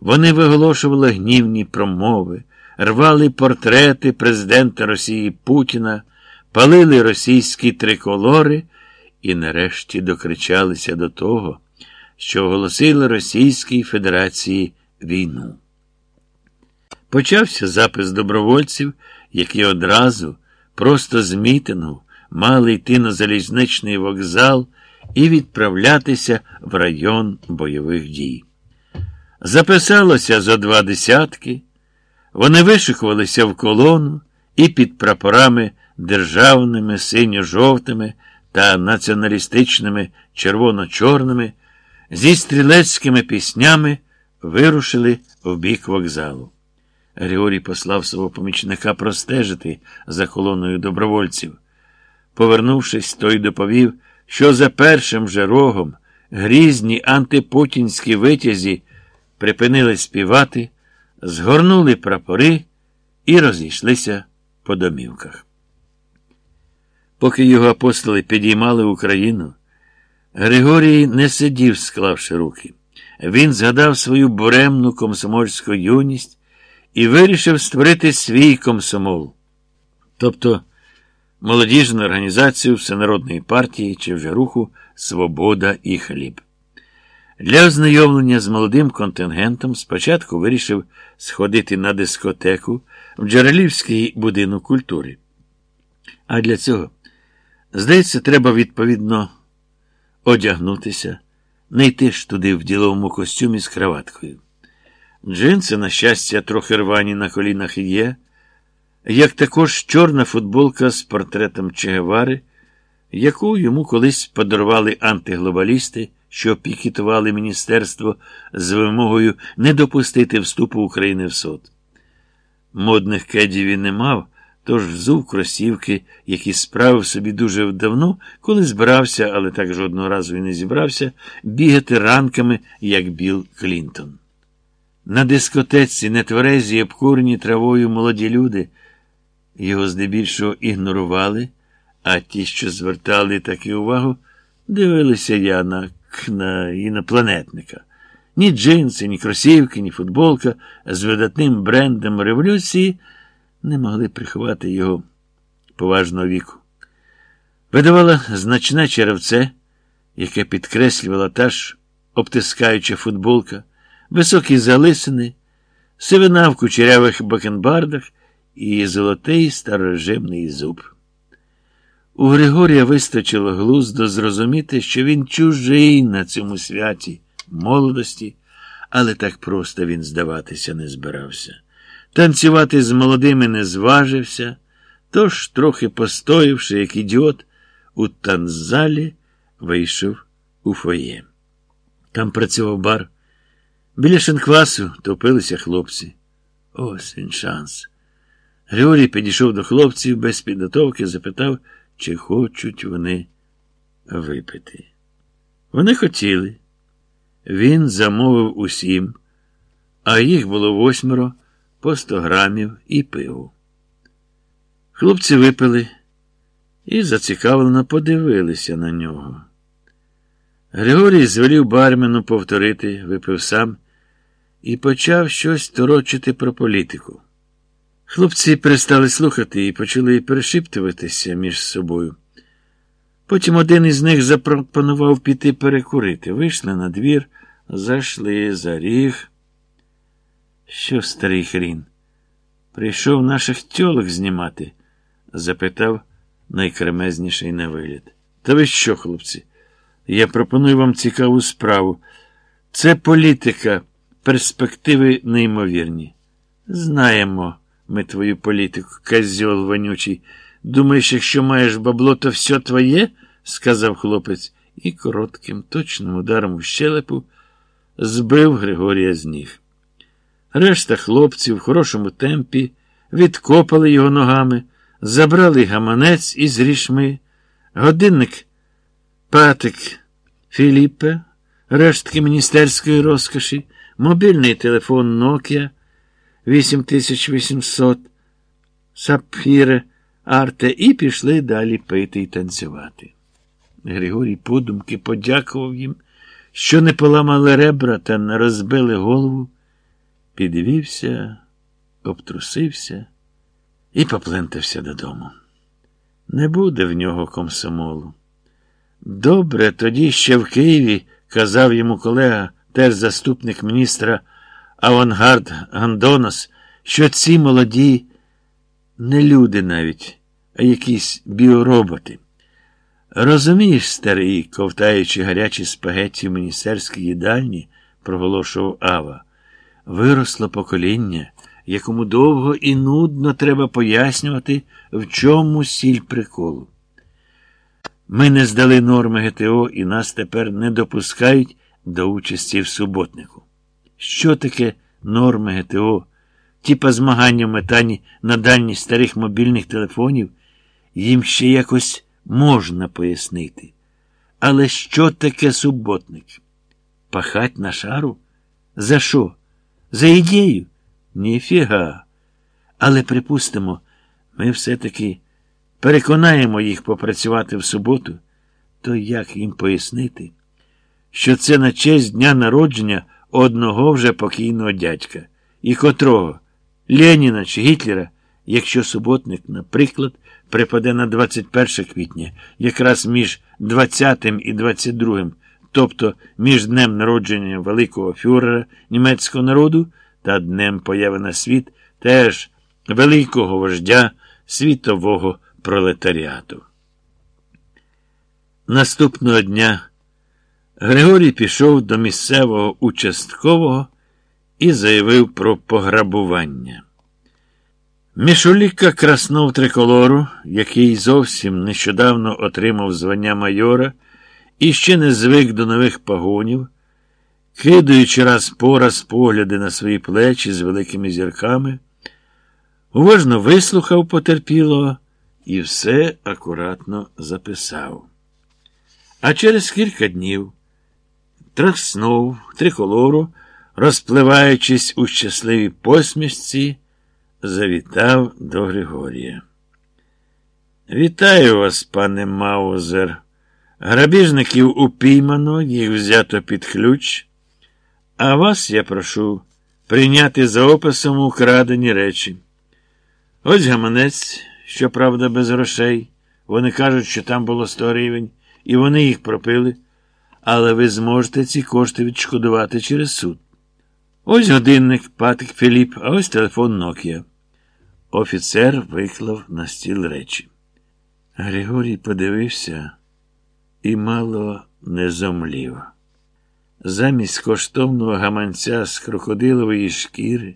Вони виголошували гнівні промови, рвали портрети президента Росії Путіна, палили російські триколори і нарешті докричалися до того, що оголосили Російській Федерації війну. Почався запис добровольців, які одразу, просто з мітингу, мали йти на залізничний вокзал і відправлятися в район бойових дій. Записалося за два десятки, вони вишикувалися в колону і під прапорами державними, синьо-жовтими та націоналістичними червоно-чорними зі стрілецькими піснями вирушили в бік вокзалу. Григорій послав свого помічника простежити за колоною добровольців. Повернувшись, той доповів, що за першим же рогом грізні антипутінські витязі припинили співати, згорнули прапори і розійшлися по домівках. Поки його апостоли підіймали Україну, Григорій не сидів, склавши руки. Він згадав свою буремну комсомольську юність і вирішив створити свій комсомол, тобто молодіжну організацію Всенародної партії чи вже руху Свобода і хліб. Для ознайомлення з молодим контингентом спочатку вирішив сходити на дискотеку в Джерелівський будинок культури. А для цього, здається, треба відповідно одягнутися, не йти ж туди в діловому костюмі з краваткою. Джинси, на щастя, трохи рвані на колінах є, як також чорна футболка з портретом Чегевари, яку йому колись подарували антиглобалісти, що пікетували міністерство з вимогою не допустити вступу України в суд. Модних кедів він не мав, тож взув кросівки, які справив собі дуже давно, коли збирався, але так жодного разу і не зібрався, бігати ранками, як Білл Клінтон. На дискотеці нетверезі обкурені травою молоді люди. Його здебільшого ігнорували, а ті, що звертали таки увагу, дивилися я на, на інопланетника. Ні джинси, ні кросівки, ні футболка з видатним брендом революції не могли приховати його поважного віку. Видавала значне черевце, яке підкреслювала та ж обтискаюча футболка, високі залисини, сивина в кучерявих бакенбардах і золотий старорежимний зуб. У Григорія вистачило глузду зрозуміти, що він чужий на цьому святі молодості, але так просто він здаватися не збирався. Танцювати з молодими не зважився, тож, трохи постоявши, як ідіот, у танцзалі вийшов у фоє. Там працював бар. Біля шинквасу топилися хлопці. Ось він шанс. Григорій підійшов до хлопців без підготовки, запитав, чи хочуть вони випити. Вони хотіли. Він замовив усім, а їх було восьмеро по сто грамів і пиву. Хлопці випили і зацікавлено подивилися на нього. Григорій звелів бармену повторити, випив сам і почав щось торочити про політику. Хлопці перестали слухати і почали перешіптуватися між собою. Потім один із них запропонував піти перекурити. Вийшли на двір, зайшли за ріг. Що, старий хрін? Прийшов наших тьолок знімати? запитав найкремезніший на вигляд. Та ви що, хлопці? Я пропоную вам цікаву справу. Це політика, перспективи неймовірні. Знаємо ми твою політику, козьол вонючий. Думаєш, якщо маєш бабло, то все твоє? сказав хлопець, і коротким, точним ударом у щелепу збив Григорія з ніг. Решта хлопців в хорошому темпі відкопали його ногами, забрали гаманець із рішми, годинник патик Філіппе, рештки міністерської розкоші, мобільний телефон Nokia 8800, сапфіре, арте і пішли далі пити і танцювати. Григорій подумки подякував їм, що не поламали ребра та не розбили голову підвівся, обтрусився і поплентався додому. Не буде в нього комсомолу. Добре, тоді ще в Києві, казав йому колега, теж заступник міністра Авангард Гандонос, що ці молоді не люди навіть, а якісь біороботи. Розумієш, старий, ковтаючи гарячі спагетті в міністерській їдальні, проголошував Ава, виросло покоління, якому довго і нудно треба пояснювати, в чому сіль приколу. Ми не здали норми ГТО і нас тепер не допускають до участі в суботнику. Що таке норми ГТО? Тіпа змагання в метанні на дальність старих мобільних телефонів, їм ще якось можна пояснити. Але що таке суботник? Пахать на шару? За що? За ідею? Ніфіга. Але припустимо, ми все-таки переконаємо їх попрацювати в суботу, то як їм пояснити, що це на честь дня народження одного вже покійного дядька, і котрого Леніна чи Гітлера, якщо суботник, наприклад, припаде на 21 квітня, якраз між 20 і 22, тобто між днем народження великого фюрера німецького народу та днем появи на світ теж великого вождя світового пролетаріату. Наступного дня Григорій пішов до місцевого участкового і заявив про пограбування. Мішуліка краснув триколору, який зовсім нещодавно отримав звання майора і ще не звик до нових погонів, кидаючи раз по раз погляди на свої плечі з великими зірками, уважно вислухав потерпілого і все акуратно записав. А через кілька днів траснув триколору, розпливаючись у щасливій посмішці, завітав до Григорія. Вітаю вас, пане Маузер. Грабіжників упіймано, їх взято під ключ, а вас я прошу прийняти за описом украдені речі. Ось гаманець, щоправда, без грошей. Вони кажуть, що там було сто гривень, і вони їх пропили, але ви зможете ці кошти відшкодувати через суд. Ось годинник Патик Філіп, а ось телефон Нокія. Офіцер виклав на стіл речі. Григорій подивився і мало не зомлів. Замість коштовного гаманця з крокодилової шкіри.